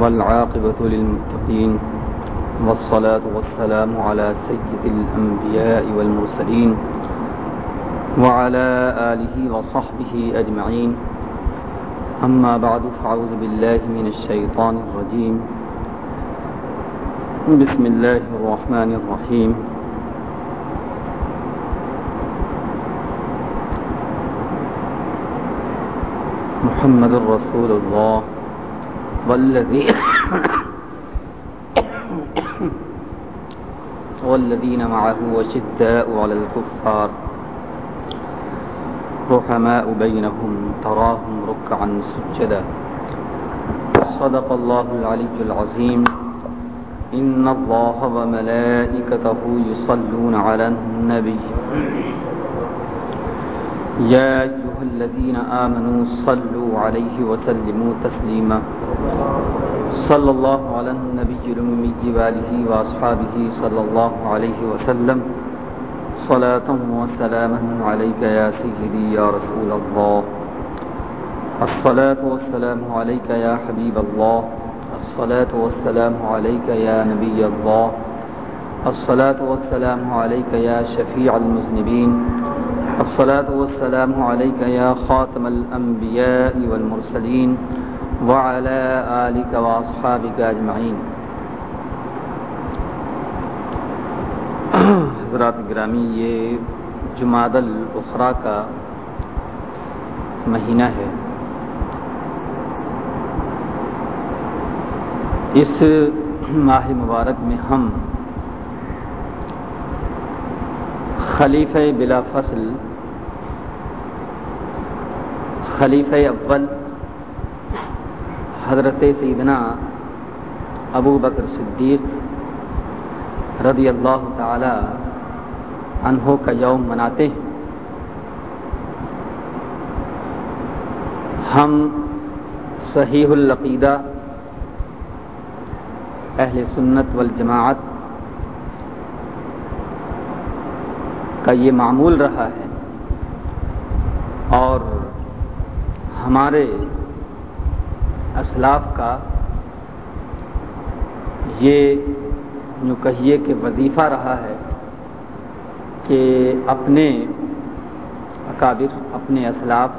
والعاقبة للمتقين والصلاة والسلام على سيد الأنبياء والمرسلين وعلى آله وصحبه أجمعين. أما بعد فعوذ بالله من الشيطان الرجيم. بسم الله الرحمن الرحيم. محمد رسول الله. والذي والذين معه وشداء على الكفار رحماء بينهم تراهم ركعا سجدا. صدق الله العلي العظيم إن الله وملائكته يصلون على النبي يا أيها الذين آمنوا صلوا عليه وسلموا تسليما. صلى الله على النبي الأمي وآله وأصحابه صلى الله عليه وسلم. صلاة وسلاما عليك يا سيدي يا رسول الله. الصلاة والسلام عليك يا حبيب الله. الصلاة والسلام عليك يا نبي الله. الصلاة والسلام عليك يا شفيع المذنبين. الصلاة والسلام عليك يا خاتم الأنبياء والمرسلين وعلى آلك وأصحابك أجمعين. حضرات گرامی، یہ جماعت الاخرا کا مہینہ ہے۔ اس ماہ مبارک میں ہم خلیفہ بلا فصل خلیفہ اول حضرت سیدنا ابو بکر صدیق رضی اللہ تعالی عنہ کا یوم مناتے ہیں۔ ہم صحیح العقیدہ اہل سنت والجماعت کا یہ معمول رہا ہے اور ہمارے اسلاف کا یہ یوں کہیے کہ وظیفہ رہا ہے کہ اپنے اکابر، اپنے اسلاف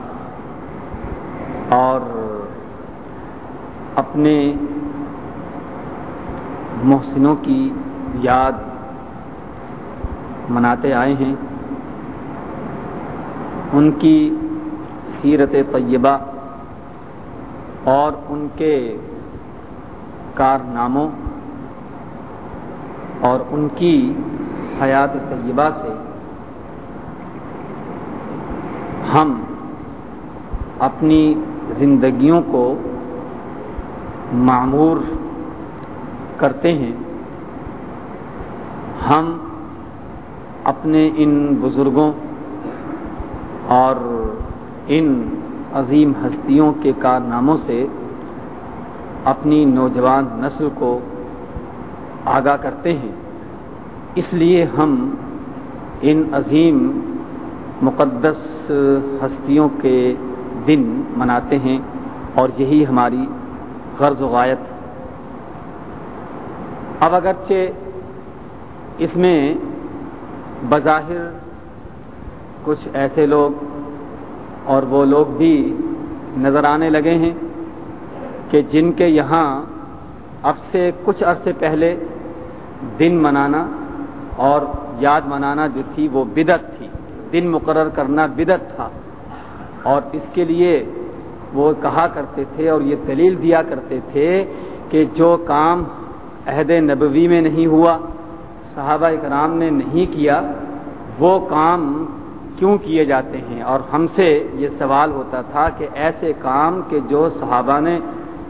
اور اپنے محسنوں کی یاد مناتے آئے ہیں۔ ان کی سیرت طیبہ اور ان کے کارناموں اور ان کی حیات طیبہ سے ہم اپنی زندگیوں کو معمور کرتے ہیں۔ ہم اپنے ان بزرگوں اور ان عظیم ہستیوں کے کارناموں سے اپنی نوجوان نسل کو آگاہ کرتے ہیں۔ اس لیے ہم ان عظیم مقدس ہستیوں کے دن مناتے ہیں اور یہی ہماری غرض و غایت اب اگرچہ اس میں بظاہر کچھ ایسے لوگ اور وہ لوگ بھی نظر آنے لگے ہیں کہ جن کے یہاں اب سے کچھ عرصے پہلے دن منانا اور یاد منانا جو تھی وہ بدت تھی۔ دن مقرر کرنا بدت تھا۔ اور اس کے لیے وہ کہا کرتے تھے اور یہ دلیل دیا کرتے تھے کہ جو کام عہد نبوی میں نہیں ہوا، صحابہ کرام نے نہیں کیا، وہ کام کیوں کیے جاتے ہیں؟ اور ہم سے یہ سوال ہوتا تھا کہ ایسے کام کہ جو صحابہ نے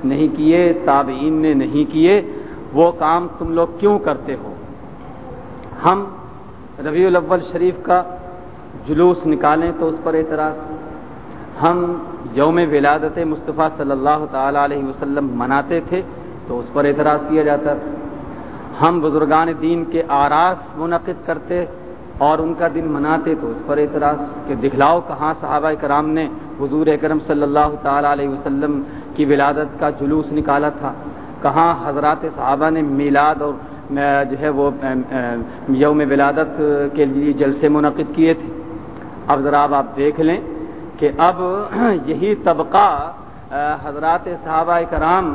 نہیں کیے، تابعین نے نہیں کیے، وہ کام تم لوگ کیوں کرتے ہو؟ ہم ربیع الاول شریف کا جلوس نکالیں تو اس پر اعتراض۔ ہم یوم ولادت مصطفیٰ صلی اللہ تعالی علیہ وسلم مناتے تھے تو اس پر اعتراض کیا جاتا۔ ہم بزرگان دین کے آراس منعقد کرتے اور ان کا دن مناتے تو اس پر اعتراض کہ دکھلاؤ کہاں صحابہ کرام نے حضور اکرم صلی اللہ تعالی علیہ وسلم کی ولادت کا جلوس نکالا تھا؟ کہاں حضرات صحابہ نے میلاد اور جو ہے وہ یوم ولادت کے لیے جلسے منعقد کیے تھے؟ اب ذرا آپ دیکھ لیں کہ اب یہی طبقہ حضرات صحابہ کرام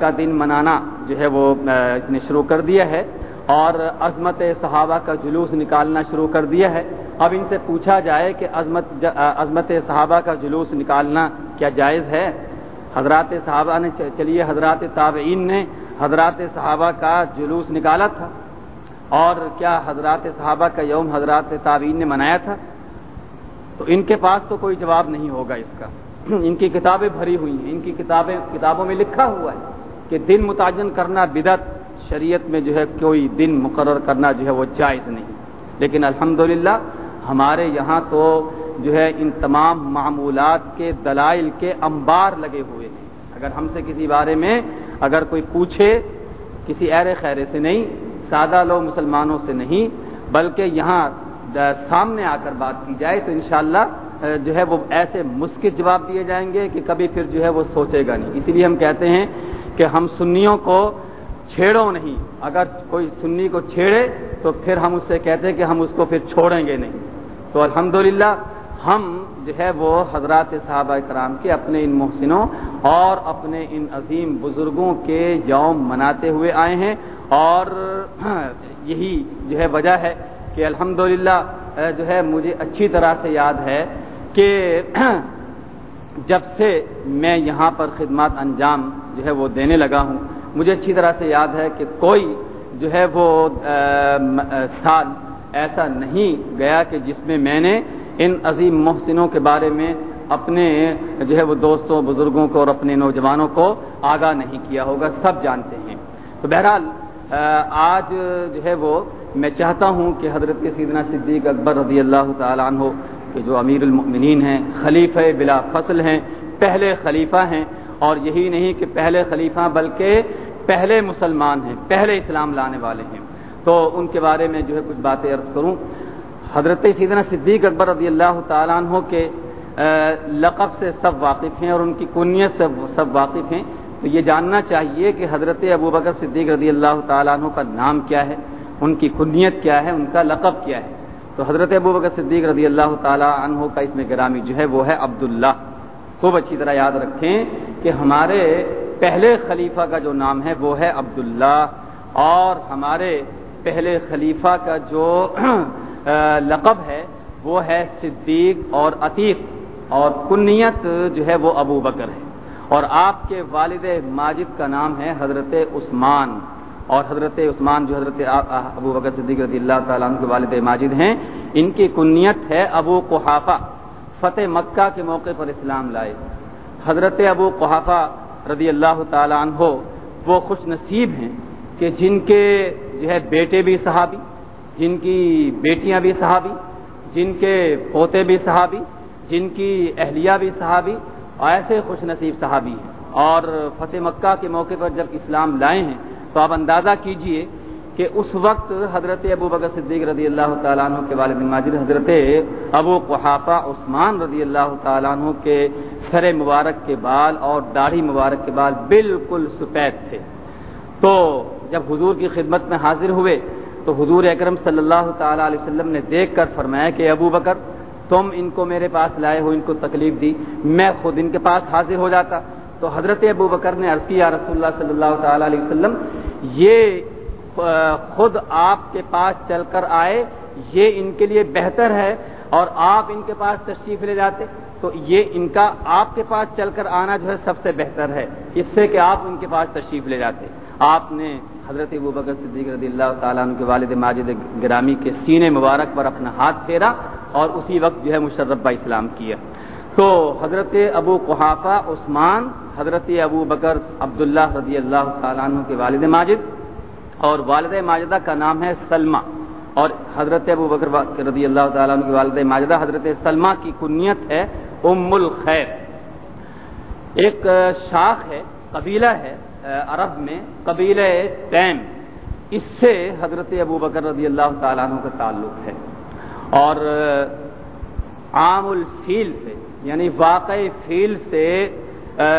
کا دن منانا جو ہے وہ اس نے شروع کر دیا ہے۔ اور عظمت صحابہ کا جلوس نکالنا شروع کر دیا ہے۔ اب ان سے پوچھا جائے کہ عظمت عظمت صحابہ کا جلوس نکالنا کیا جائز ہے؟ حضرات صحابہ نے چلیے، حضرات تابعین نے حضرات صحابہ کا جلوس نکالا تھا اور کیا حضرات صحابہ کا یوم حضرات تابعین نے منایا تھا؟ تو ان کے پاس تو کوئی جواب نہیں ہوگا اس کا۔ ان کی کتابیں بھری ہوئی ہیں۔ ان کی کتابیں، کتابوں میں لکھا ہوا ہے کہ دن متعین کرنا بدت شریعت میں جو ہے کوئی دن مقرر کرنا جو ہے وہ جائز نہیں۔ لیکن الحمدللہ ہمارے یہاں تو جو ہے ان تمام معمولات کے دلائل کے انبار لگے ہوئے ہیں۔ اگر ہم سے کسی بارے میں اگر کوئی پوچھے، کسی ایر خیرے سے نہیں، سادہ لوگ مسلمانوں سے نہیں، بلکہ یہاں سامنے آ کر بات کی جائے تو انشاءاللہ جو ہے وہ ایسے مسکت جواب دیے جائیں گے کہ کبھی پھر جو ہے وہ سوچے گا نہیں۔ اسی لیے ہم کہتے ہیں کہ ہم سنیوں کو چھیڑو نہیں۔ اگر کوئی سنی کو چھیڑے تو پھر ہم اس سے کہتے ہیں کہ ہم اس کو پھر چھوڑیں گے نہیں۔ تو الحمدللہ ہم جو ہے وہ حضرات صحابہ کرام کے اپنے ان محسنوں اور اپنے ان عظیم بزرگوں کے یوم مناتے ہوئے آئے ہیں اور یہی جو ہے وجہ ہے کہ الحمدللہ جو ہے مجھے اچھی طرح سے یاد ہے کہ جب سے میں یہاں پر خدمات انجام جو ہے وہ دینے لگا ہوں مجھے اچھی طرح سے یاد ہے کہ کوئی جو ہے وہ سال ایسا نہیں گیا کہ جس میں میں نے ان عظیم محسنوں کے بارے میں اپنے جو ہے وہ دوستوں، بزرگوں کو اور اپنے نوجوانوں کو آگاہ نہیں کیا ہوگا، سب جانتے ہیں۔ تو بہرحال آج جو ہے وہ میں چاہتا ہوں کہ حضرت سیدنا صدیق اکبر رضی اللہ تعالیٰ عنہ کہ جو امیر المؤمنین ہیں، خلیفہ بلا فصل ہیں، پہلے خلیفہ ہیں۔ اور یہی نہیں کہ پہلے خلیفہ بلکہ پہلے مسلمان ہیں، پہلے اسلام لانے والے ہیں۔ تو ان کے بارے میں جو ہے کچھ باتیں عرض کروں۔ حضرت سیدنا صدیق اکبر رضی اللہ تعالیٰ عنہ کے لقب سے سب واقف ہیں اور ان کی کنیت سے سب واقف ہیں۔ تو یہ جاننا چاہیے کہ حضرت ابو بکر صدیق رضی اللہ تعالیٰ عنہ کا نام کیا ہے، ان کی کنیت کیا ہے، ان کا لقب کیا ہے۔ تو حضرت ابو بکر صدیق رضی اللہ تعالیٰ عنہ کا اس میں گرامی جو ہے وہ ہے عبداللہ۔ خوب اچھی طرح یاد رکھیں کہ ہمارے پہلے خلیفہ کا جو نام ہے وہ ہے عبداللہ، اور ہمارے پہلے خلیفہ کا جو لقب ہے وہ ہے صدیق اور عتیق، اور کنیت جو ہے وہ ابو بکر ہے۔ اور آپ کے والد ماجد کا نام ہے حضرت عثمان، اور حضرت عثمان جو حضرت ابو بکر صدیق رضی اللہ تعالیٰ عنہ کے والد ماجد ہیں، ان کی کنیت ہے ابو قحافہ۔ فتح مکہ کے موقع پر اسلام لائے۔ حضرت ابو قحافہ رضی اللہ تعالیٰ عنہ، وہ خوش نصیب ہیں کہ جن کے جو ہے بیٹے بھی صحابی، جن کی بیٹیاں بھی صحابی، جن کے پوتے بھی صحابی، جن کی اہلیہ بھی صحابی، ایسے خوش نصیب صحابی ہیں۔ اور فتح مکہ کے موقع پر جب اسلام لائے ہیں، تو آپ اندازہ کیجیے کہ اس وقت حضرت ابو بکر صدیق رضی اللہ تعالیٰ عنہ کے والد ماجد حضرت ابو قحافہ عثمان رضی اللہ تعالیٰ عنہ کے سر مبارک کے بال اور داڑھی مبارک کے بال بالکل سفید تھے۔ تو جب حضور کی خدمت میں حاضر ہوئے تو حضور اکرم صلی اللہ تعالیٰ علیہ وسلم نے دیکھ کر فرمایا کہ ابو بکر، تم ان کو میرے پاس لائے ہو، ان کو تکلیف دی، میں خود ان کے پاس حاضر ہو جاتا۔ تو حضرت ابو بکر نے عرض کیا، رسول اللہ صلی اللہ تعالیٰ علیہ وسلم، یہ خود آپ کے پاس چل کر آئے، یہ ان کے لیے بہتر ہے اور آپ ان کے پاس تشریف لے جاتے، تو یہ ان کا آپ کے پاس چل کر آنا جو ہے سب سے بہتر ہے۔ اس سے کہ آپ ان کے پاس تشریف لے جاتے۔ آپ نے حضرت ابو بکر صدیق رضی اللہ تعالیٰ عنہ کے والد ماجد گرامی کے سینے مبارک پر اپنا ہاتھ پھیرا اور اسی وقت جو ہے مشرفہ اسلام کیا تو حضرت ابو قحافہ عثمان، حضرت ابو بکر عبداللہ رضی اللہ تعالیٰ عنہ کے والد ماجد اور والد ماجدہ کا نام ہے سلمہ اور حضرت ابو بکر رضی اللہ تعالیٰ عنہ کے والد ماجدہ حضرت سلمہ کی کنیت ہے ام الخیر۔ ایک شاخ ہے، قبیلہ ہے عرب میں قبیل تیم۔ اس سے حضرت ابو بکر رضی اللہ تعالیٰ عنہ کا تعلق ہے۔ اور عام الفیل سے یعنی واقع فیل سے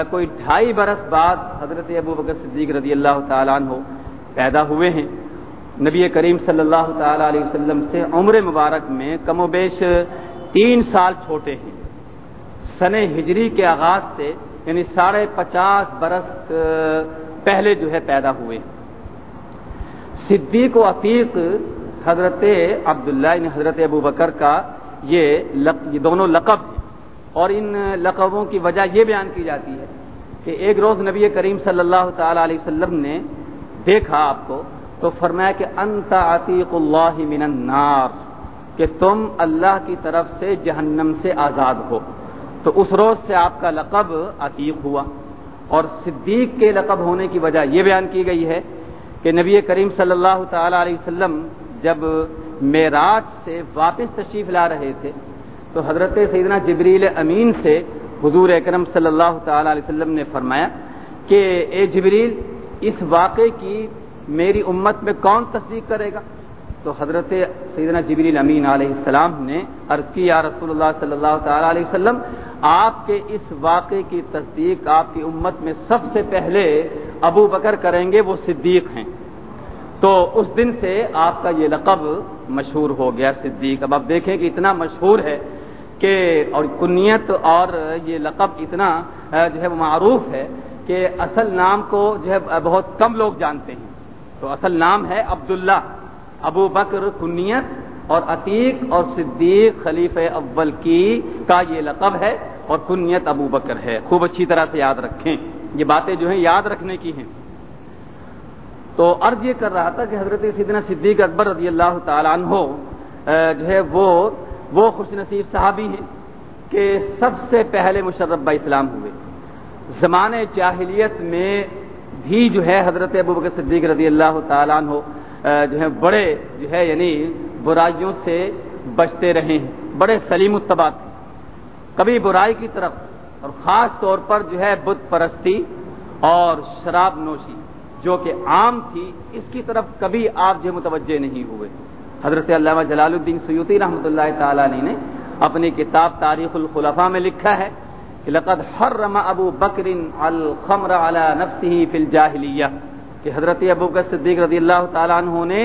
کوئی ڈھائی برس بعد حضرت ابو بکر صدیق رضی اللہ تعالیٰ عنہ پیدا ہوئے ہیں۔ نبی کریم صلی اللہ تعالیٰ علیہ وسلم سے عمر مبارک میں کم و بیش تین سال چھوٹے ہیں۔ سن ہجری کے آغاز سے یعنی ساڑھے پچاس برس پہلے جو ہے پیدا ہوئے صدیق و عفیق حضرت عبداللہ یعنی حضرت ابو بکر کا یہ یہ دونوں لقب ہیں۔ اور ان لقبوں کی وجہ یہ بیان کی جاتی ہے کہ ایک روز نبی کریم صلی اللہ تعالی علیہ وسلم نے دیکھا آپ کو تو فرمایا کہ انت عتیق اللہ من النار، کہ تم اللہ کی طرف سے جہنم سے آزاد ہو۔ تو اس روز سے آپ کا لقب عتیق ہوا۔ اور صدیق کے لقب ہونے کی وجہ یہ بیان کی گئی ہے کہ نبی کریم صلی اللہ تعالی علیہ وسلم جب معراج سے واپس تشریف لا رہے تھے، تو حضرت سیدنا جبریل امین سے حضور اکرم صلی اللہ تعالی علیہ وسلم نے فرمایا کہ اے جبریل اس واقعے کی میری امت میں کون تصدیق کرے گا؟ تو حضرت سیدنا جبریل امین علیہ السلام نے عرض کی، یا رسول اللہ صلی اللہ تعالی علیہ وسلم، آپ کے اس واقعے کی تصدیق آپ کی امت میں سب سے پہلے ابو بکر کریں گے، وہ صدیق ہیں۔ تو اس دن سے آپ کا یہ لقب مشہور ہو گیا، صدیق۔ اب آپ دیکھیں کہ اتنا مشہور ہے کہ اور کنیت اور یہ لقب اتنا جو ہے معروف ہے۔ کہ اصل نام کو جو ہے بہت کم لوگ جانتے ہیں۔ تو اصل نام ہے عبداللہ۔ ابو بکر کنیت اور عتیق اور صدیق خلیف اول کی کا یہ لقب ہے اور کنیت ابو بکر ہے۔ خوب اچھی طرح سے یاد رکھیں۔ یہ باتیں جو ہیں یاد رکھنے کی ہیں۔ تو عرض یہ کر رہا تھا کہ حضرت سیدنا صدیق اکبر رضی اللہ تعالیٰ عنہ جو ہے وہ وہ خوش نصیب صحابی ہیں کہ سب سے پہلے مشرف اسلام ہوئے۔ زمانے جاہلیت میں بھی جو ہے حضرت ابو بکر صدیق رضی اللہ تعالیٰ عنہ جو ہے بڑے، جو ہے یعنی برائیوں سے بچتے رہے ہیں، بڑے سلیم التبات کبھی برائی کی طرف اور خاص طور پر جو ہے بت پرستی اور شراب نوشی، جو کہ عام تھی، اس کی طرف کبھی آپ جو متوجہ نہیں ہوئے۔ حضرت علامہ جلال الدین سیوتی رحمۃ اللہ تعالی علیہ نے اپنی کتاب تاریخ الخلفاء میں لکھا ہے۔ لقد حرم ابو بکر الخمر على نفسه في الجاہلیہ، کہ حضرت ابو بکر صدیق رضی اللہ تعالیٰ عنہ نے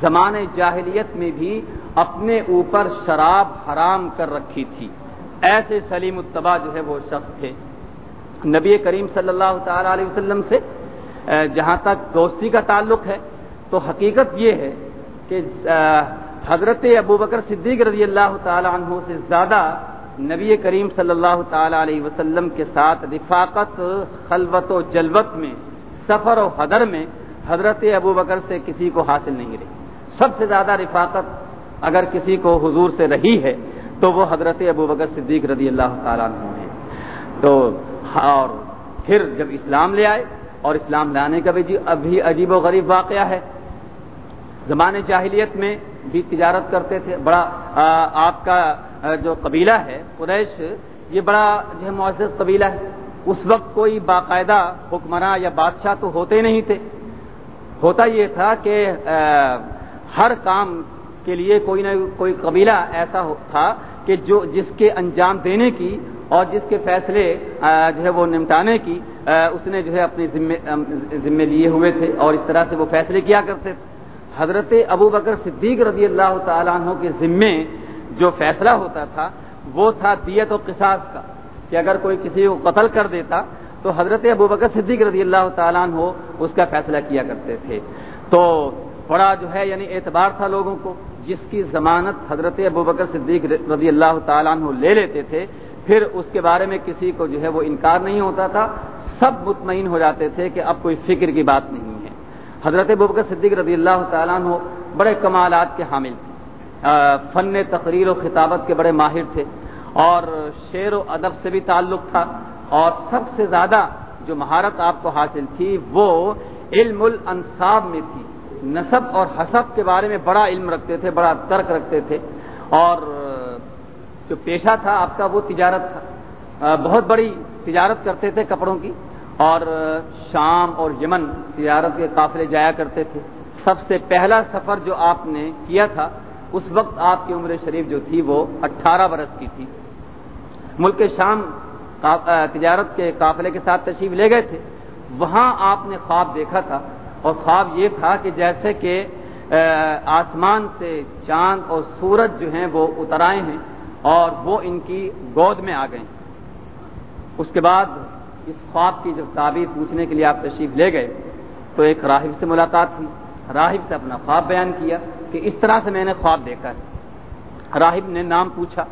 زمان جاہلیت میں بھی اپنے اوپر شراب حرام کر رکھی تھی۔ ایسے سلیم التبا جو ہے وہ شخص تھے۔ نبی کریم صلی اللہ تعالی علیہ وسلم سے جہاں تک دوستی کا تعلق ہے، تو حقیقت یہ ہے کہ حضرت ابو بکر صدیق رضی اللہ تعالی عنہ سے زیادہ نبی کریم صلی اللہ تعالی علیہ وسلم کے ساتھ رفاقت، خلوت و جلوت میں، سفر و حدر میں حضرت ابو بکر سے کسی کو حاصل نہیں رہی۔ سب سے زیادہ رفاقت اگر کسی کو حضور سے رہی ہے، تو وہ حضرت ابو بکر صدیق رضی اللہ تعالیٰ عنہ ہے تو اور پھر جب اسلام لے آئے اور اسلام لانے کا بھی جی ابھی عجیب و غریب واقعہ ہے زمانے جاہلیت میں بھی تجارت کرتے تھے، بڑا آپ کا جو قبیلہ ہے، قریش، یہ بڑا جو ہے معزز قبیلہ ہے۔ اس وقت کوئی باقاعدہ حکمراں یا بادشاہ تو ہوتے نہیں تھے۔ ہوتا یہ تھا کہ ہر کام کے لیے کوئی نہ کوئی قبیلہ ایسا تھا کہ جو، جس کے انجام دینے کی اور جس کے فیصلے جو ہے وہ نمٹانے کی اس نے جو ہے اپنے ذمے لیے ہوئے تھے اور اس طرح سے وہ فیصلے کیا کرتے تھے۔ حضرت ابو بکر صدیق رضی اللہ تعالیٰ عنہ کے ذمے جو فیصلہ ہوتا تھا، وہ تھا دیت و قصاص کا۔ کہ اگر کوئی کسی کو قتل کر دیتا، تو حضرت ابو بکر صدیق رضی اللہ تعالیٰ عنہ اس کا فیصلہ کیا کرتے تھے۔ تو بڑا جو ہے یعنی اعتبار تھا لوگوں کو، جس کی ضمانت حضرت ابو بکر صدیق رضی اللہ تعالیٰ عنہ لے لیتے تھے، پھر اس کے بارے میں کسی کو جو ہے وہ انکار نہیں ہوتا تھا۔ سب مطمئن ہو جاتے تھے کہ اب کوئی فکر کی بات نہیں۔ ہے حضرت ببکر صدیق رضی اللہ تعالیٰ عنہ بڑے کمالات کے حامل تھے۔ فن تقریر و خطابت کے بڑے ماہر تھے۔ اور شعر و ادب سے بھی تعلق تھا۔ اور سب سے زیادہ جو مہارت آپ کو حاصل تھی وہ علم الانصاب میں تھی۔ نصب اور حسب کے بارے میں بڑا علم رکھتے تھے، بڑا ترک رکھتے تھے۔ اور جو پیشہ تھا آپ کا وہ تجارت تھا۔ بہت بڑی تجارت کرتے تھے کپڑوں کی۔ اور شام اور یمن تجارت کے قافلے جایا کرتے تھے۔ سب سے پہلا سفر جو آپ نے کیا تھا، اس وقت آپ کی عمر شریف جو تھی، وہ اٹھارہ برس کی تھی۔ ملک شام تجارت کے قافلے کے ساتھ تشریف لے گئے تھے۔ وہاں آپ نے خواب دیکھا تھا۔ اور خواب یہ تھا کہ جیسے کہ آسمان سے چاند اور سورج جو ہیں، وہ اتر آئے ہیں اور وہ ان کی گود میں آ گئے۔ اس کے بعد اس خواب کی جب تعبیر پوچھنے کے لیے آپ تشریف لے گئے، تو ایک راہب سے ملاقات ہوئی۔ راہب سے اپنا خواب بیان کیا کہ اس طرح سے میں نے خواب دیکھا ہے۔ راہب نے نام پوچھا،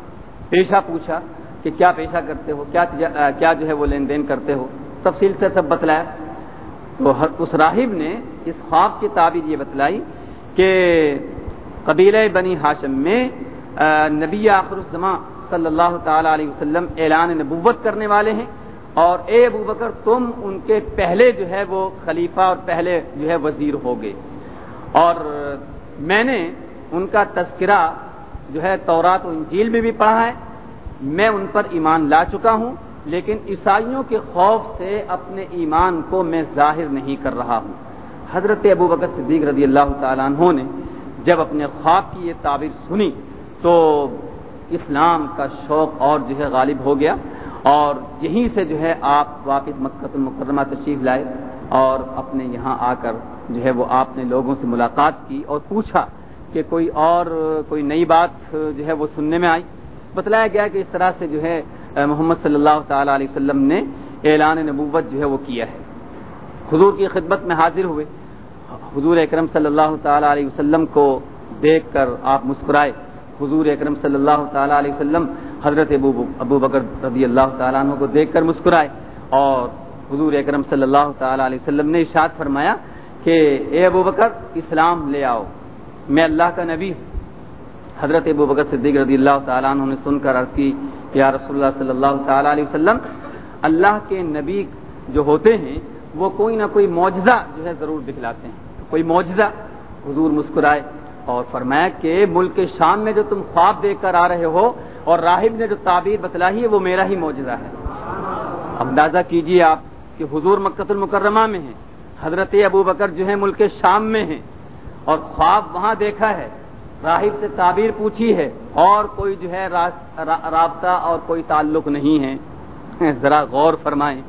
پیشہ پوچھا کہ کیا پیشہ کرتے ہو، کیا کیا جو ہے وہ لین دین کرتے ہو؟ تفصیل سے سب بتلایا۔ تو اس راہب نے اس خواب کی تعبیر یہ بتلائی کہ قبیل بنی ہاشم میں نبی آخر الزما صلی اللہ تعالی علیہ وسلم اعلان نبوت کرنے والے ہیں۔ اور اے ابو بکر، تم ان کے پہلے جو ہے وہ خلیفہ اور پہلے جو ہے وزیر ہو گئے اور میں نے ان کا تذکرہ جو ہے تورات و انجیل میں بھی پڑھا ہے۔ میں ان پر ایمان لا چکا ہوں، لیکن عیسائیوں کے خوف سے اپنے ایمان کو میں ظاہر نہیں کر رہا ہوں۔ حضرت ابو بکر صدیق رضی اللہ تعالیٰ عنہ نے جب اپنے خواب کی یہ تعبیر سنی تو اسلام کا شوق اور جو ہے غالب ہو گیا۔ اور یہیں سے جو ہے آپ واپس مکت المکرمہ تشریف لائے اور اپنے یہاں آ کر جو ہے وہ آپ نے لوگوں سے ملاقات کی اور پوچھا کہ کوئی اور کوئی نئی بات جو ہے وہ سننے میں آئی؟ بتلایا گیا کہ اس طرح سے جو ہے محمد صلی اللہ تعالی علیہ وسلم نے اعلان نبوت جو ہے وہ کیا ہے۔ حضور کی خدمت میں حاضر ہوئے۔ حضور اکرم صلی اللہ تعالی علیہ وسلم کو دیکھ کر آپ مسکرائے۔ حضور اکرم صلی اللہ تعالی علیہ وسلم حضرت ابو ابو بکر رضی اللہ تعالیٰ عنہ کو دیکھ کر مسکرائے اور حضور اکرم صلی اللہ تعالی علیہ وسلم نے اشاد فرمایا کہ اے ابو بکر، اسلام لے آؤ۔ میں اللہ کا نبی ہوں۔ حضرت ابو بکر صدیق رضی اللہ تعالیٰ عنہ نے سن کر عرض کی یا رسول اللہ صلی اللہ تعالی علیہ وسلم، اللہ کے نبی جو ہوتے ہیں، وہ کوئی نہ کوئی معجزہ جو ہے ضرور دکھلاتے ہیں۔ کوئی معجزہ حضور مسکرائے۔ اور فرمایا کہ ملک شام میں جو تم خواب دیکھ کر آ رہے ہو اور راہب نے جو تعبیر بتلائی ہے وہ میرا ہی معجزہ ہے۔ اندازہ کیجیے آپ کہ حضور مکت المکرمہ میں ہیں، حضرت ابو بکر جو ہے ملک شام میں ہیں اور خواب وہاں دیکھا ہے، راہب سے تعبیر پوچھی ہے اور کوئی جو ہے رابطہ اور کوئی تعلق نہیں ہے۔ ذرا غور فرمائیں۔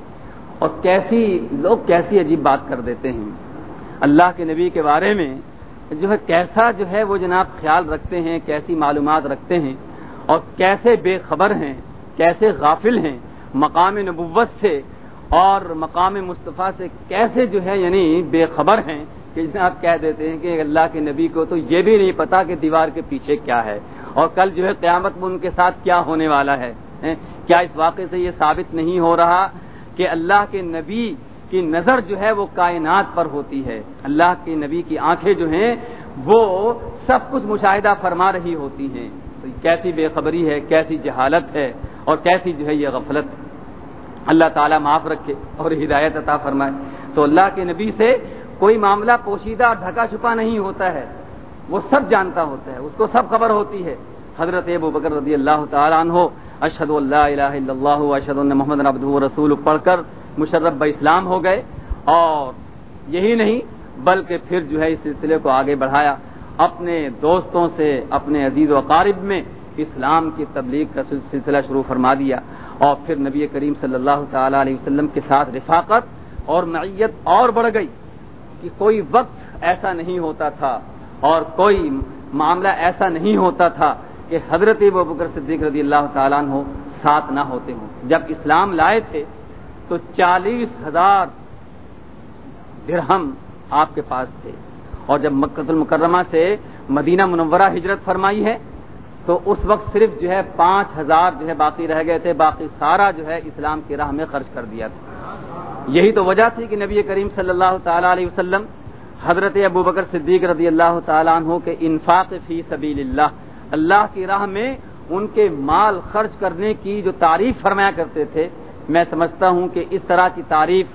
اور کیسی، لوگ کیسی عجیب بات کر دیتے ہیں۔ اللہ کے نبی کے بارے میں جو ہے کیسا جو ہے وہ جناب خیال رکھتے ہیں، کیسی معلومات رکھتے ہیں اور کیسے بے خبر ہیں، کیسے غافل ہیں مقام نبوت سے اور مقام مصطفیٰ سے کیسے جو ہے یعنی بے خبر ہیں کہ جناب کہہ دیتے ہیں کہ اللہ کے نبی کو تو یہ بھی نہیں پتا کہ دیوار کے پیچھے کیا ہے اور کل جو ہے قیامت میں ان کے ساتھ کیا ہونے والا ہے کیا اس واقعے سے یہ ثابت نہیں ہو رہا کہ اللہ کے نبی کی نظر جو ہے وہ کائنات پر ہوتی ہے۔ اللہ کے نبی کی آنکھیں جو ہیں وہ سب کچھ مشاہدہ فرما رہی ہوتی ہیں۔ تو کیسی بے خبری ہے، کیسی جہالت ہے اور کیسی جو ہے یہ غفلت۔ اللہ تعالیٰ معاف رکھے اور ہدایت عطا فرمائے۔ تو اللہ کے نبی سے کوئی معاملہ پوشیدہ اور ڈھکا چھپا نہیں ہوتا ہے۔ وہ سب جانتا ہوتا ہے، اس کو سب خبر ہوتی ہے۔ حضرت ابو بکر رضی اللہ تعالیٰ عنہ اشد اللہ الہ الا اللہ اشد محمد عبد رسول پڑھ کر مشرف ب اسلام ہو گئے اور یہی نہیں بلکہ پھر جو ہے اس سلسلے کو آگے بڑھایا، اپنے دوستوں سے، اپنے عزیز و اقارب میں اسلام کی تبلیغ کا سلسلہ شروع فرما دیا اور پھر نبی کریم صلی اللہ تعالی علیہ وسلم کے ساتھ رفاقت اور معیت اور بڑھ گئی کہ کوئی وقت ایسا نہیں ہوتا تھا اور کوئی معاملہ ایسا نہیں ہوتا تھا کہ حضرت بکر صدیق رضی اللہ تعالیٰ ہو ساتھ نہ ہوتے ہوں۔ جب اسلام لائے تھے تو چالیس ہزار درہم آپ کے پاس تھے۔ اور جب مکت المکرمہ سے مدینہ منورہ ہجرت فرمائی ہے، تو اس وقت صرف جو ہے پانچ ہزار جو ہے باقی رہ گئے تھے، باقی سارا جو ہے اسلام کی راہ میں خرچ کر دیا تھا۔ یہی تو وجہ تھی کہ نبی کریم صلی اللہ تعالی علیہ وسلم حضرت ابو بکر صدیق رضی اللہ تعالیٰ عنہ کے انفاق فی سبیل اللہ اللہ کی راہ میں ان کے مال خرچ کرنے کی جو تعریف فرمایا کرتے تھے میں سمجھتا ہوں کہ اس طرح کی تعریف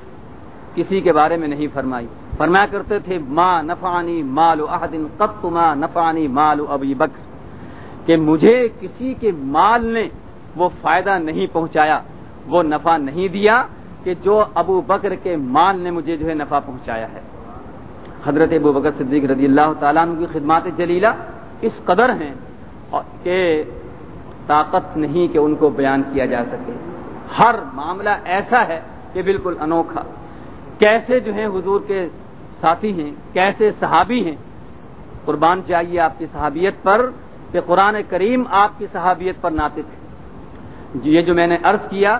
کسی کے بارے میں نہیں فرمائی۔ فرمایا کرتے تھے ماں نفانی مالو احدن قط ماں نفانی مالو ابی بکر کہ مجھے کسی کے مال نے وہ فائدہ نہیں پہنچایا، وہ نفع نہیں دیا کہ جو ابو بکر کے مال نے مجھے جو ہے نفع پہنچایا ہے۔ حضرت ابو بکر صدیق رضی اللہ تعالیٰ عنہ کی خدمات جلیلہ اس قدر ہیں کہ طاقت نہیں کہ ان کو بیان کیا جا سکے۔ ہر معاملہ ایسا ہے کہ بالکل انوکھا۔ کیسے جو ہیں حضور کے ساتھی ہیں، کیسے صحابی ہیں؟ قربان چاہیے آپ کی صحابیت پر کہ قرآن کریم آپ کی صحابیت پر ناطق ہے۔ جی، یہ جو میں نے عرض کیا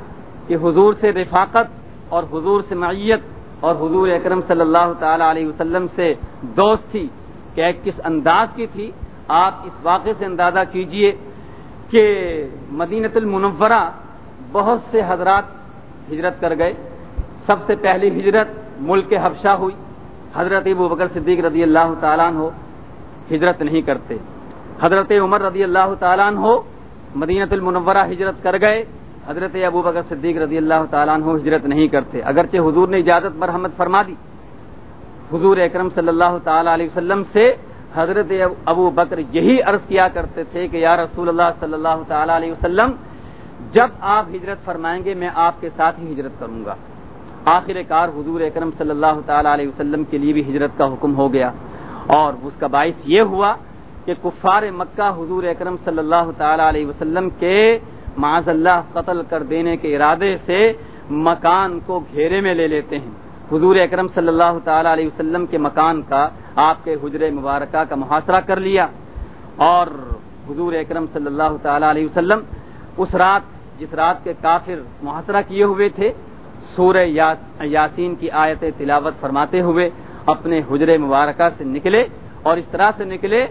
کہ حضور سے رفاقت اور حضور سے معیت اور حضور اکرم صلی اللہ تعالی علیہ وسلم سے دوست تھی، کہ کس انداز کی تھی؟ آپ اس واقعے سے اندازہ کیجیے کہ مدینت المنورہ بہت سے حضرات ہجرت کر گئے۔ سب سے پہلی ہجرت ملک حفشہ ہوئی۔ حضرت ابو بکر صدیق رضی اللہ تعالیٰ ہو ہجرت نہیں کرتے۔ حضرت عمر رضی اللہ تعالیٰ ہو مدینت المنورہ ہجرت کر گئے۔ حضرت ابو بکر صدیق رضی اللہ تعالیٰ عنہ ہجرت نہیں کرتے۔ اگرچہ حضور نے اجازت مرحمت فرما دی۔ حضور اکرم صلی اللہ تعالی علیہ وسلم سے حضرت ابو بکر یہی عرض کیا کرتے تھے کہ یا رسول اللہ صلی اللہ تعالی علیہ وسلم جب آپ ہجرت فرمائیں گے، میں آپ کے ساتھ ہی ہجرت کروں گا۔ آخر کار حضور اکرم صلی اللہ تعالی علیہ وسلم کے لیے بھی ہجرت کا حکم ہو گیا۔ اور اس کا باعث یہ ہوا کہ کفار مکہ حضور اکرم صلی اللہ تعالی علیہ وسلم کے معاذ اللہ قتل کر دینے کے ارادے سے مکان کو گھیرے میں لے لیتے ہیں۔ حضور اکرم صلی اللہ تعالی علیہ وسلم کے مکان کا آپ کے حجر مبارکہ کا محاصرہ کر لیا۔ اور حضور اکرم صلی اللہ تعالی علیہ وسلم اس رات جس رات کے کافر محاصرہ کیے ہوئے تھے، سورہ یاسین کی آیت تلاوت فرماتے ہوئے اپنے حجر مبارکہ سے نکلے اور اس طرح سے نکلے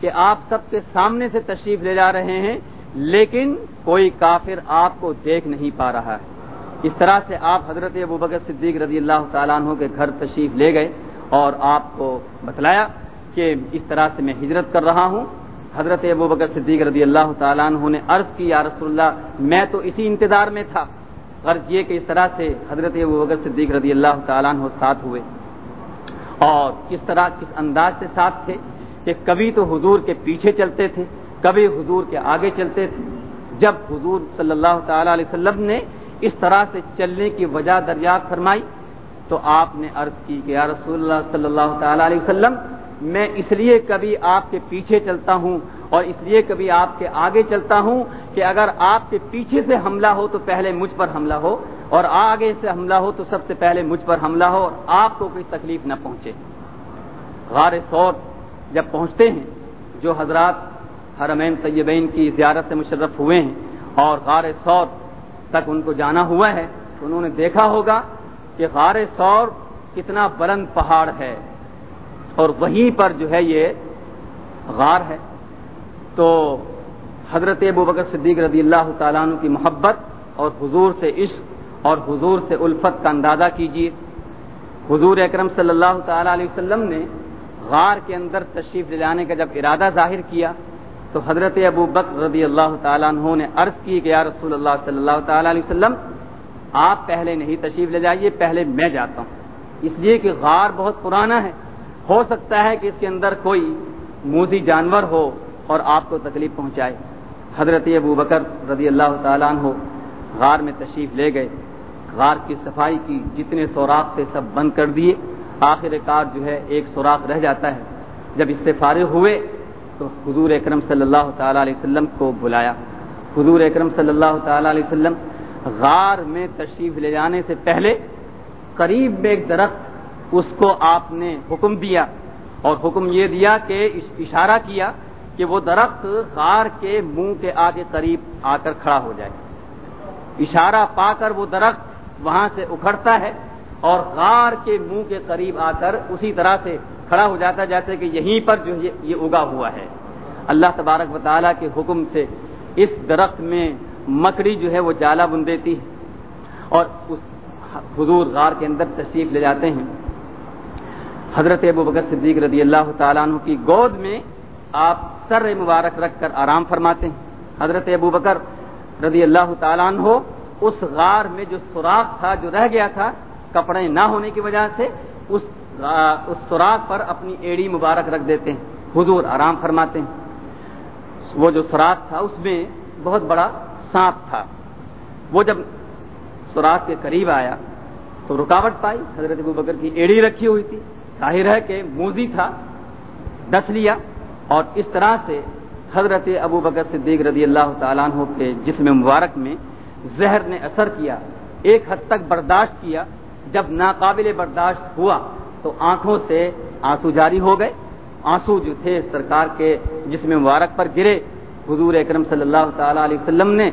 کہ آپ سب کے سامنے سے تشریف لے جا رہے ہیں، لیکن کوئی کافر آپ کو دیکھ نہیں پا رہا ہے۔ اس طرح سے آپ حضرت ابو بکر صدیق رضی اللہ تعالیٰ عنہ کے گھر تشریف لے گئے اور آپ کو بتلایا کہ اس طرح سے میں ہجرت کر رہا ہوں۔ حضرت ابو بکر صدیق رضی اللہ تعالیٰ عنہ نے عرض کی، یا رسول اللہ، میں تو اسی انتظار میں تھا۔ غرض یہ کہ اس طرح سے حضرت ابو بکر صدیق رضی اللہ تعالیٰ عنہ ساتھ ہوئے۔ اور کس طرح، کس انداز سے ساتھ تھے کہ کبھی تو حضور کے پیچھے چلتے تھے، کبھی حضور کے آگے چلتے تھے۔ جب حضور صلی اللہ تعالی علیہ وسلم نے اس طرح سے چلنے کی وجہ دریافت فرمائی، تو آپ نے عرض کی کہ، یا رسول اللہ صلی اللہ تعالی علیہ وسلم میں اس لیے کبھی آپ کے پیچھے چلتا ہوں اور اس لیے کبھی آپ کے آگے چلتا ہوں کہ اگر آپ کے پیچھے سے حملہ ہو تو پہلے مجھ پر حملہ ہو اور آگے سے حملہ ہو تو سب سے پہلے مجھ پر حملہ ہو اور آپ کو کوئی تکلیف نہ پہنچے۔ غار سور جب پہنچتے ہیں، جو حضرات حرمین طیبین کی زیارت سے مشرف ہوئے ہیں اور غار سور تک ان کو جانا ہوا ہے تو انہوں نے دیکھا ہوگا کہ غار سور کتنا بلند پہاڑ ہے۔ اور وہیں پر جو ہے یہ غار ہے۔ تو حضرت ابو بکر صدیق رضی اللہ تعالیٰ عنہ کی محبت اور حضور سے عشق اور حضور سے الفت کا اندازہ کیجیے۔ حضور اکرم صلی اللہ تعالی علیہ وسلم نے غار کے اندر تشریف لے جانے کا جب ارادہ ظاہر کیا، تو حضرت ابو بکر رضی اللہ تعالیٰ عنہ نے عرض کی کہ یا رسول اللہ صلی اللہ تعالیٰ علیہ وسلم، آپ پہلے نہیں تشریف لے جائیے، پہلے میں جاتا ہوں۔ اس لیے کہ غار بہت پرانا ہے۔ ہو سکتا ہے کہ اس کے اندر کوئی موزی جانور ہو اور آپ کو تکلیف پہنچائے۔ حضرت ابو بکر رضی اللہ تعالیٰ عنہ غار میں تشریف لے گئے۔ غار کی صفائی کی جتنے سوراخ تھے سب بند کر دیے۔ آخر کار جو ہے ایک سوراخ رہ جاتا ہے۔ جب اس سے فارغ ہوئے تو حضور اکرم صلی اللہ تعالی علیہ وسلم کو بلایا۔ حضور اکرم صلی اللہ تعالی علیہ وسلم غار میں تشریف لے جانے سے پہلے قریب میں ایک درخت اس کو آپ نے حکم دیا اور حکم یہ دیا کہ اشارہ کیا کہ وہ درخت غار کے منہ کے آگے قریب آ کر کھڑا ہو جائے۔ اشارہ پا کر وہ درخت وہاں سے اکھڑتا ہے اور غار کے منہ کے قریب آ کر اسی طرح سے کھڑا ہو جاتا ہے، جیسے کہ یہیں پر جو یہ اگا ہوا ہے۔ اللہ تبارک و تعالیٰ کے حکم سے اس درخت میں مکڑی جو ہے وہ جالا بن دیتی ہے اور اس حضور غار کے اندر تشریف لے جاتے ہیں۔ حضرت ابو بکر صدیق رضی اللہ تعالیٰ عنہ کی گود میں آپ سر مبارک رکھ کر آرام فرماتے ہیں۔ حضرت ابو بکر رضی اللہ تعالیٰ عنہ اس غار میں جو سوراخ تھا، جو رہ گیا تھا، کپڑے نہ ہونے کی وجہ سے اس اس سوراخ پر اپنی ایڑی مبارک رکھ دیتے ہیں۔ حضور آرام فرماتے ہیں۔ وہ جو سوراخ تھا، اس میں بہت بڑا سانپ تھا۔ وہ جب سوراخ کے قریب آیا تو رکاوٹ پائی، حضرت ابو بکر کی ایڑی رکھی ہوئی تھی۔ ظاہر ہے کہ موزی تھا، ڈس لیا اور اس طرح سے حضرت ابو بکر صدیق رضی اللہ تعالیٰ عنہ کے جسم مبارک میں زہر نے اثر کیا، ایک حد تک برداشت کیا۔ جب ناقابل برداشت ہوا تو آنکھوں سے آنسو جاری ہو گئے۔ آنسو جو تھے سرکار کے جسم مبارک پر گرے۔ حضور اکرم صلی اللہ تعالی علیہ وسلم نے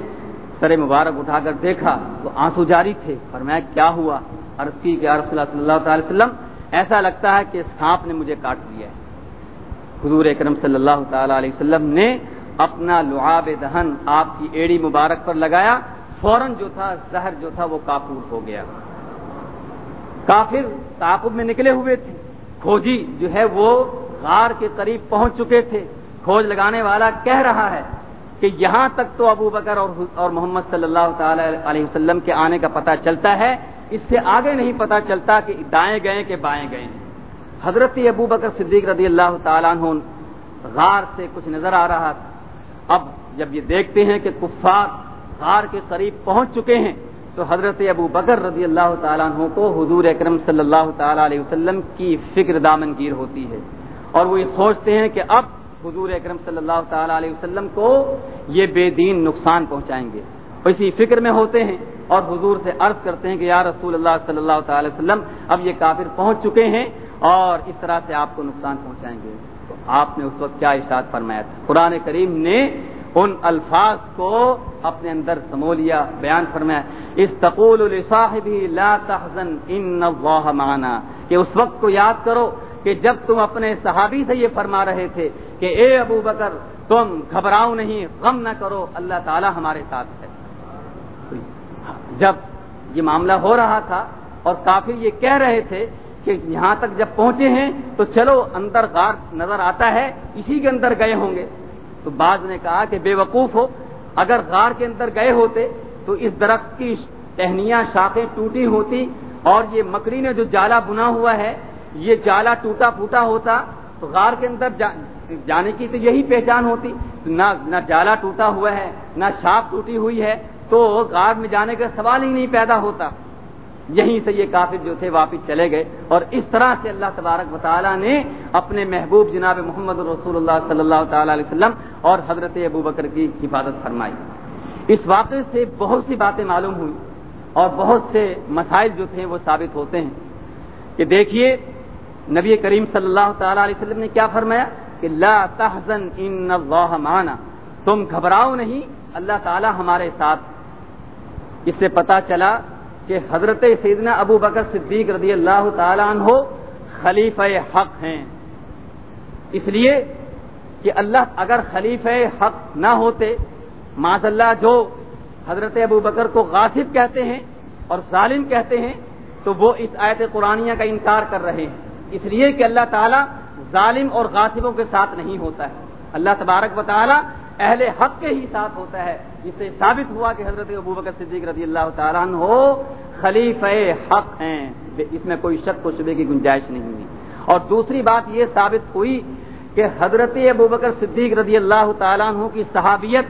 سر مبارک اٹھا کر دیکھا تو آنسو جاری تھے۔ فرمایا، کیا ہوا؟ عرض کی کہ رسول اللہ صلی اللہ تعالی وسلم ایسا لگتا ہے کہ سانپ نے مجھے کاٹ لیا ہے۔ حضور اکرم صلی اللہ تعالی علیہ وسلم نے اپنا لعاب دہن آپ کی ایڑی مبارک پر لگایا۔ فوراً جو تھا، زہر جو تھا، وہ کافور ہو گیا۔ کافر تعاقب میں نکلے ہوئے تھے۔ کھوجی جو ہے، وہ غار کے قریب پہنچ چکے تھے۔ کھوج لگانے والا کہہ رہا ہے کہ یہاں تک تو ابو بکر اور محمد صلی اللہ تعالی علیہ وسلم کے آنے کا پتہ چلتا ہے۔ اس سے آگے نہیں پتا چلتا کہ دائیں گئے کہ بائیں گئے حضرت ابو بکر صدیق رضی اللہ تعالیٰ عنہ غار سے کچھ نظر آ رہا تھا۔ اب جب یہ دیکھتے ہیں کہ کفار غار کے قریب پہنچ چکے ہیں، تو حضرت ابو بکر رضی اللہ تعالیٰ عنہ کو حضور اکرم صلی اللہ تعالیٰ علیہ وسلم کی فکر دامن گیر ہوتی ہے۔ اور وہ یہ سوچتے ہیں کہ اب حضور اکرم صلی اللہ تعالیٰ علیہ وسلم کو یہ بے دین نقصان پہنچائیں گے۔ اسی فکر میں ہوتے ہیں اور حضور سے عرض کرتے ہیں کہ یا رسول اللہ صلی اللہ تعالی وسلم، اب یہ کافر پہنچ چکے ہیں اور اس طرح سے آپ کو نقصان پہنچائیں گے۔ تو آپ نے اس وقت کیا اشاد فرمایا تھا؟ قرآن کریم نے ان الفاظ کو اپنے اندر سمو لیا، بیان فرمایا۔ اس تقول لا تحزن، ان معنا۔ کہ اس وقت کو یاد کرو کہ جب تم اپنے صحابی سے یہ فرما رہے تھے کہ اے ابو بکر، تم گھبراؤ نہیں، غم نہ کرو، اللہ تعالی ہمارے ساتھ ہے۔ جب یہ معاملہ ہو رہا تھا اور کافی یہ کہہ رہے تھے کہ یہاں تک جب پہنچے ہیں تو چلو اندر غار نظر آتا ہے، اسی کے اندر گئے ہوں گے۔ تو بعض نے کہا کہ بے وقوف ہو، اگر غار کے اندر گئے ہوتے تو اس درخت کی ٹہنیاں، شاخیں ٹوٹی ہوتی اور یہ مکڑی نے جو جالا بنا ہوا ہے، یہ جالا ٹوٹا پھوٹا ہوتا، تو غار کے اندر جانے کی تو یہی پہچان ہوتی۔ نہ جالا ٹوٹا ہوا ہے، نہ شاپ ٹوٹی ہوئی ہے تو غار میں جانے کا سوال ہی نہیں پیدا ہوتا۔ یہیں سے یہ کافر جو تھے واپس چلے گئے اور اس طرح سے اللہ تبارک و تعالیٰ نے اپنے محبوب جناب محمد رسول اللہ صلی اللہ تعالی علیہ وسلم اور حضرت ابو بکر کی حفاظت فرمائی۔ اس واقعے سے بہت سی باتیں معلوم ہوئی اور بہت سے مسائل جو تھے وہ ثابت ہوتے ہیں۔ کہ دیکھیے، نبی کریم صلی اللہ تعالی علیہ وسلم نے کیا فرمایا؟ کہ لا تحزن ان اللہ معنا۔ تم گھبراؤ نہیں، اللہ تعالی ہمارے ساتھ اس سے پتا چلا کہ حضرت سیدنا ابو بکر صدیق رضی اللہ تعالیٰ عنہ خلیفہ حق ہیں۔ اس لیے کہ اللہ اگر خلیفہ حق نہ ہوتے معذ اللہ جو حضرت ابو بکر کو غاصب کہتے ہیں اور ظالم کہتے ہیں، تو وہ اس آیت قرآنیہ کا انکار کر رہے ہیں۔ اس لیے کہ اللہ تعالیٰ ظالم اور غاصبوں کے ساتھ نہیں ہوتا ہے۔ اللہ تبارک و تعالیٰ اہل حق کے ہی ساتھ ہوتا ہے، جس سے ثابت ہوا کہ حضرت ابو بکر صدیق رضی اللہ تعالیٰ ہو خلیف حق ہیں۔ اس میں کوئی شک و شبے کی گنجائش نہیں ہوئی۔ اور دوسری بات یہ ثابت ہوئی کہ حضرت ابو بکر صدیق رضی اللہ تعالیٰ عنہ کی صحابیت،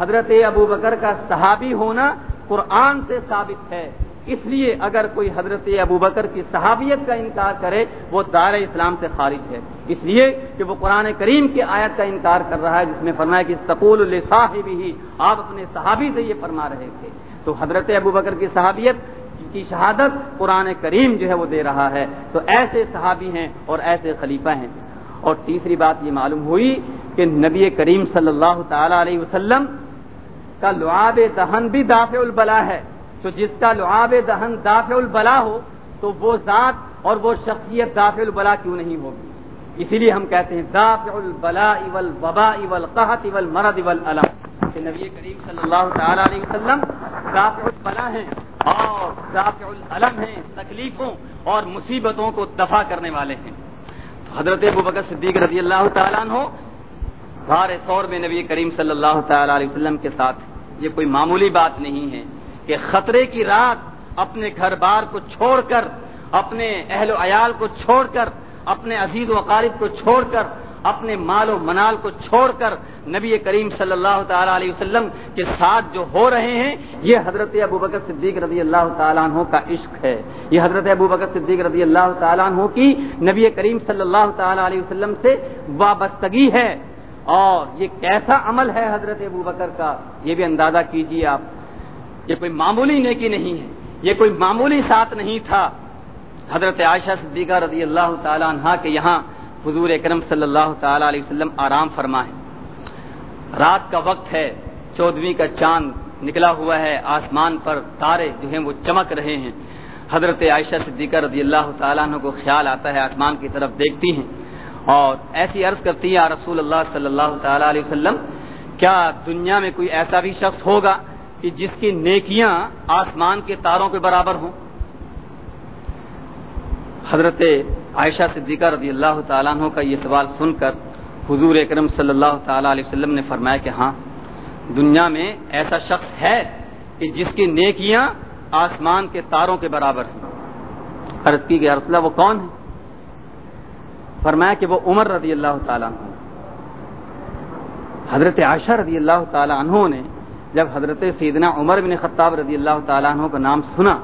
حضرت ابو بکر کا صحابی ہونا قرآن سے ثابت ہے۔ اس لیے اگر کوئی حضرت ابو بکر کی صحابیت کا انکار کرے، وہ دار اسلام سے خارج ہے۔ اس لیے کہ وہ قرآن کریم کی آیت کا انکار کر رہا ہے، جس میں فرمایا کہ سکول صاحب ہی آپ اپنے صحابی سے یہ فرما رہے تھے۔ تو حضرت ابو بکر کی صحابیت کی شہادت قرآن کریم جو ہے وہ دے رہا ہے۔ تو ایسے صحابی ہیں اور ایسے خلیفہ ہیں۔ اور تیسری بات یہ معلوم ہوئی کہ نبی کریم صلی اللہ تعالی علیہ وسلم کا لعاب دہن بھی دافع البلا ہے۔ تو جس کا لعاب دہن دافع البلا ہو، تو وہ ذات اور وہ شخصیت دافع البلا کیوں نہیں ہوگی؟ اسی لیے ہم کہتے ہیں دافع البلا اول وبا اول قحط اول مرد اول کہ نبی کریم صلی اللہ تعالی علیہ وسلم دافع البلا ہیں اور دافع العلم ہیں، تکلیفوں اور مصیبتوں کو دفع کرنے والے ہیں۔ حضرت ابو بکر صدیق رضی اللہ تعالیٰ عنہ غار سور میں نبی کریم صلی اللہ تعالی علیہ وسلم کے ساتھ یہ کوئی معمولی بات نہیں ہے۔ کہ خطرے کی رات اپنے گھر بار کو چھوڑ کر، اپنے اہل و عیال کو چھوڑ کر، اپنے عزیز و قارب کو چھوڑ کر، اپنے مال و منال کو چھوڑ کر نبی کریم صلی اللہ تعالی علیہ وسلم کے ساتھ جو ہو رہے ہیں، یہ حضرت ابو بکر صدیق رضی اللہ تعالیٰ عنہ کا عشق ہے۔ یہ حضرت ابو بکر صدیق رضی اللہ تعالیٰ عنہ کی نبی کریم صلی اللہ تعالی علیہ وسلم سے وابستگی ہے۔ اور یہ کیسا عمل ہے حضرت ابو بکر کا، یہ بھی اندازہ کیجیے آپ۔ یہ کوئی معمولی نیکی نہیں ہے، یہ کوئی معمولی ساتھ نہیں تھا۔ حضرت عائشہ صدیقہ رضی اللہ تعالیٰ عنہ کے یہاں حضور اکرم صلی اللہ تعالیٰ علیہ وسلم آرام فرما ہے رات کا وقت ہے چودویں کا چاند نکلا ہوا ہے، آسمان پر تارے جو ہیں وہ چمک رہے ہیں۔ حضرت عائشہ صدیقہ رضی اللہ تعالیٰ عنہ کو خیال آتا ہے، آسمان کی طرف دیکھتی ہیں۔ اور ایسی عرض کرتی ہے رسول اللہ صلی اللہ تعالیٰ علیہ وسلم، کیا دنیا میں کوئی ایسا بھی شخص ہوگا کہ جس کی نیکیاں آسمان کے تاروں کے برابر ہوں۔ حضرت عائشہ صدیقہ رضی اللہ تعالیٰ عنہ کا یہ سوال سن کر حضور اکرم صلی اللہ تعالیٰ علیہ وسلم نے فرمایا کہ ہاں دنیا میں ایسا شخص ہے کہ جس کی نیکیاں آسمان کے تاروں کے برابر ہیں۔ عرض کی گئی رسول وہ کون ہے؟ فرمایا کہ وہ عمر رضی اللہ تعالیٰ عنہ۔ حضرت عائشہ رضی اللہ تعالیٰ عنہ نے جب حضرت سیدنا عمر بن خطاب رضی اللہ تعالیٰ عنہ کا نام سنا،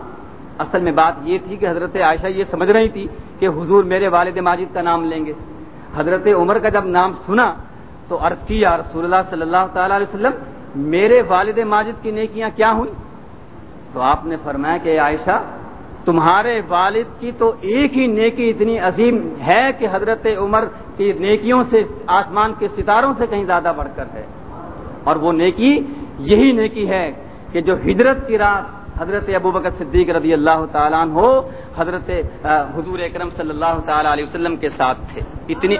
اصل میں بات یہ تھی کہ حضرت عائشہ یہ سمجھ رہی تھی کہ حضور میرے والد ماجد کا نام لیں گے۔ حضرت عمر کا جب نام سنا تو عرض کیا رسول اللہ صلی اللہ تعالی علیہ وسلم، میرے والد ماجد کی نیکیاں کیا ہوئی تو آپ نے فرمایا کہ عائشہ، تمہارے والد کی تو ایک ہی نیکی اتنی عظیم ہے کہ حضرت عمر کی نیکیوں سے، آسمان کے ستاروں سے کہیں زیادہ بڑھ کر ہے۔ اور وہ نیکی یہی نیکی ہے کہ جو ہجرت کی رات حضرت ابو بکر صدیق رضی اللہ تعالیٰ ہو، حضرت حضور اکرم صلی اللہ تعالیٰ علیہ وسلم کے ساتھ تھے۔ اتنی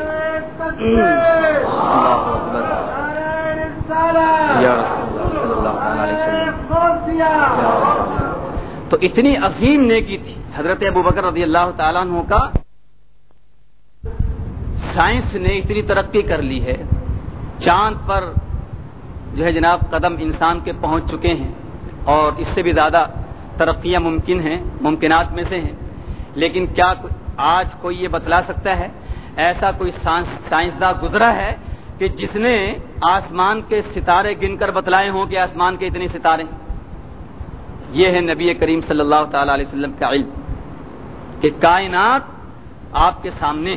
تو اتنی عظیم نیکی تھی حضرت ابو بکر رضی اللہ تعالیٰ عنہ کا۔ سائنس نے اتنی ترقی کر لی ہے۔ چاند پر جو ہے جناب قدم انسان کے پہنچ چکے ہیں اور اس سے بھی زیادہ ترقیاں ممکن ہیں، ممکنات میں سے ہیں۔ لیکن کیا آج کوئی یہ بتلا سکتا ہے؟ ایسا کوئی سائنسداں گزرا ہے کہ جس نے آسمان کے ستارے گن کر بتلائے ہوں کہ آسمان کے اتنے ستارے یہ ہے نبی کریم صلی اللہ تعالی علیہ وسلم کا علم کہ کائنات آپ کے سامنے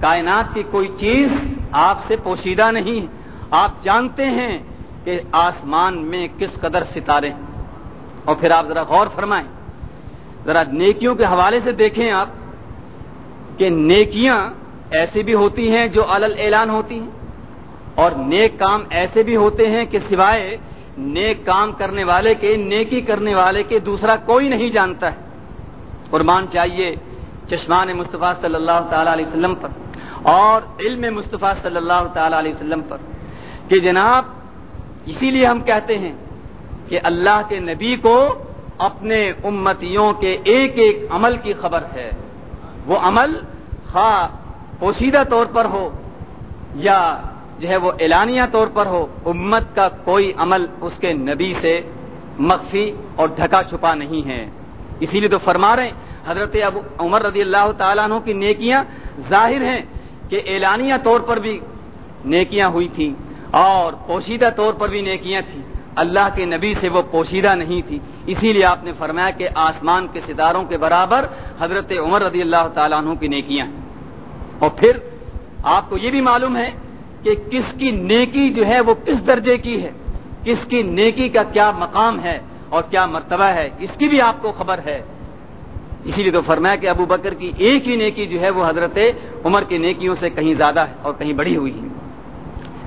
کائنات کی کوئی چیز آپ سے پوشیدہ نہیں آپ جانتے ہیں کہ آسمان میں کس قدر ستارے اور پھر آپ ذرا غور فرمائیں۔ ذرا نیکیوں کے حوالے سے دیکھیں آپ کہ نیکیاں ایسی بھی ہوتی ہیں جو الل اعلان ہوتی ہیں، اور نیک کام ایسے بھی ہوتے ہیں کہ سوائے نیک کام کرنے والے کے، نیکی کرنے والے کے دوسرا کوئی نہیں جانتا ہے۔ قربان چاہیے چشمان مصطفیٰ صلی اللہ تعالی علیہ وسلم پر اور علم مصطفیٰ صلی اللہ تعالی علیہ وسلم پر کہ جناب اسی لیے ہم کہتے ہیں کہ اللہ کے نبی کو اپنے امتیوں کے ایک ایک عمل کی خبر ہے۔ وہ عمل خواہ پوشیدہ طور پر ہو یا جو ہے وہ اعلانیہ طور پر ہو، امت کا کوئی عمل اس کے نبی سے مخفی اور ڈھکا چھپا نہیں ہے۔ اسی لیے تو فرما رہے ہیں، حضرت ابو عمر رضی اللہ تعالیٰ عنہ کی نیکیاں ظاہر ہیں کہ اعلانیہ طور پر بھی نیکیاں ہوئی تھیں۔ اور پوشیدہ طور پر بھی نیکیاں تھیں۔ اللہ کے نبی سے وہ پوشیدہ نہیں تھی۔ اسی لیے آپ نے فرمایا کہ آسمان کے ستاروں کے برابر حضرت عمر رضی اللہ تعالیٰ عنہ کی نیکیاں۔ اور پھر آپ کو یہ بھی معلوم ہے کہ کس کی نیکی جو ہے وہ کس درجے کی ہے؟ کس کی نیکی کا کیا مقام ہے اور کیا مرتبہ ہے؟ اس کی بھی آپ کو خبر ہے۔ اسی لیے تو فرمایا کہ ابو بکر کی ایک ہی نیکی جو ہے وہ حضرت عمر کی نیکیوں سے کہیں زیادہ ہے اور کہیں بڑی ہوئی ہے۔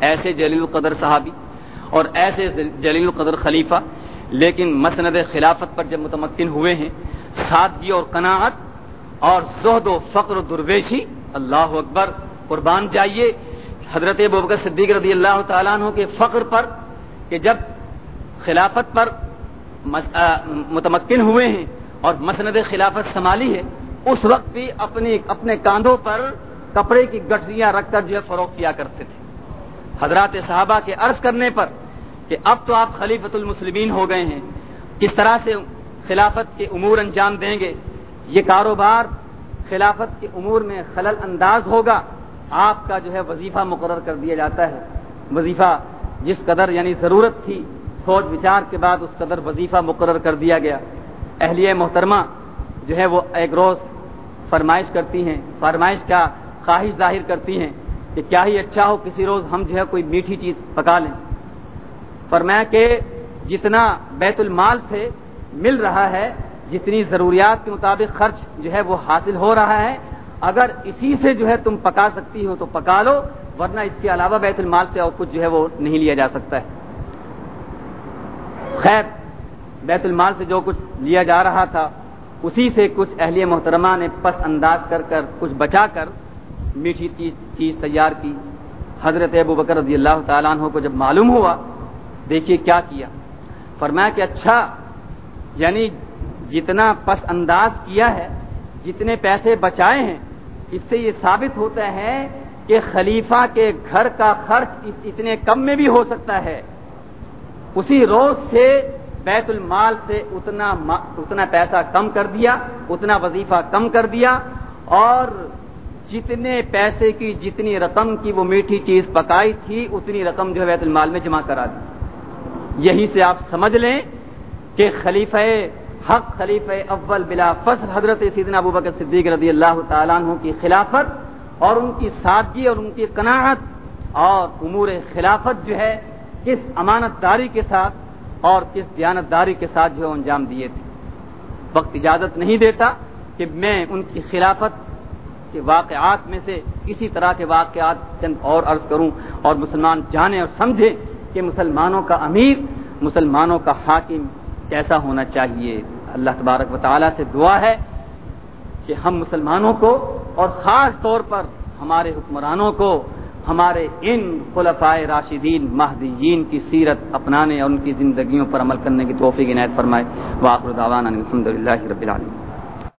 ایسے جلیل القدر صحابی اور ایسے جلیل القدر خلیفہ، لیکن مسند خلافت پر جب متمکن ہوئے ہیں، سادگی اور قناعت اور زہد و فقر و درویشی، اللہ اکبر، قربان چاہیے حضرت ببکر صدیق رضی اللہ تعالیٰ عنہ کے فقر پر کہ جب خلافت پر متمکن ہوئے ہیں اور مسند خلافت سنبھالی ہے، اس وقت بھی اپنی، اپنے کاندھوں پر کپڑے کی گٹریاں رکھ کر جو ہے فروخت کیا کرتے تھے۔ حضرات صحابہ کے عرض کرنے پر کہ اب تو آپ خلیفت المسلمین ہو گئے ہیں، کس طرح سے خلافت کے امور انجام دیں گے؟ یہ کاروبار خلافت کے امور میں خلل انداز ہوگا، آپ کا جو ہے وظیفہ مقرر کر دیا جاتا ہے۔ وظیفہ جس قدر یعنی ضرورت تھی، سوچ وچار کے بعد اس قدر وظیفہ مقرر کر دیا گیا۔ اہلیہ محترمہ جو ہے وہ ایک روز فرمائش کرتی ہیں، فرمائش کا خواہش ظاہر کرتی ہیں۔ کہ کیا ہی اچھا ہو کسی روز ہم جو ہے کوئی میٹھی چیز پکا لیں۔ فرمایا کہ جتنا بیت المال سے مل رہا ہے، جتنی ضروریات کے مطابق خرچ جو ہے وہ حاصل ہو رہا ہے، اگر اسی سے جو ہے تم پکا سکتی ہو تو پکا لو، ورنہ اس کے علاوہ بیت المال سے اور کچھ جو ہے وہ نہیں لیا جا سکتا ہے۔ خیر، بیت المال سے جو کچھ لیا جا رہا تھا، اسی سے کچھ اہلیہ محترمہ نے پس انداز کر کر کچھ بچا کر میٹھی چیز تیار کی۔ حضرت ابو بکر رضی اللہ تعالیٰ عنہ کو جب معلوم ہوا، دیکھیے کیا کیا۔ فرمایا کہ اچھا یعنی جتنا پس انداز کیا ہے، جتنے پیسے بچائے ہیں، اس سے یہ ثابت ہوتا ہے کہ خلیفہ کے گھر کا خرچ اتنے کم میں بھی ہو سکتا ہے۔ اسی روز سے بیت المال سے اتنا اتنا پیسہ کم کر دیا، اتنا وظیفہ کم کر دیا اور جتنے پیسے کی جتنی رقم کی وہ میٹھی چیز پکائی تھی، اتنی رقم جو ہے بیت المال میں جمع کرا دی۔ یہی سے آپ سمجھ لیں کہ خلیفہ حق، خلیفہ اول بلا فصل حضرت سیدنا ابو بکر صدیق رضی اللہ تعالیٰ عنہ کی خلافت اور ان کی سادگی اور ان کی قناعت اور امور خلافت جو ہے کس امانت داری کے ساتھ اور کس دیانتداری کے ساتھ جو انجام دیے تھے۔ وقت اجازت نہیں دیتا کہ میں ان کی خلافت کے واقعات میں سے کسی طرح کے واقعات چند اور عرض کروں اور مسلمان جانیں اور سمجھیں کہ مسلمانوں کا امیر، مسلمانوں کا حاکم کیسا ہونا چاہیے۔ اللہ تبارک و تعالیٰ سے دعا ہے کہ ہم مسلمانوں کو اور خاص طور پر ہمارے حکمرانوں کو، ہمارے ان خلفائے راشدین، مہدیین کی سیرت اپنانے اور ان کی زندگیوں پر عمل کرنے کی توفیق عنایت فرمائے۔ واخر دعوانا الحمد للہ رب العالمین۔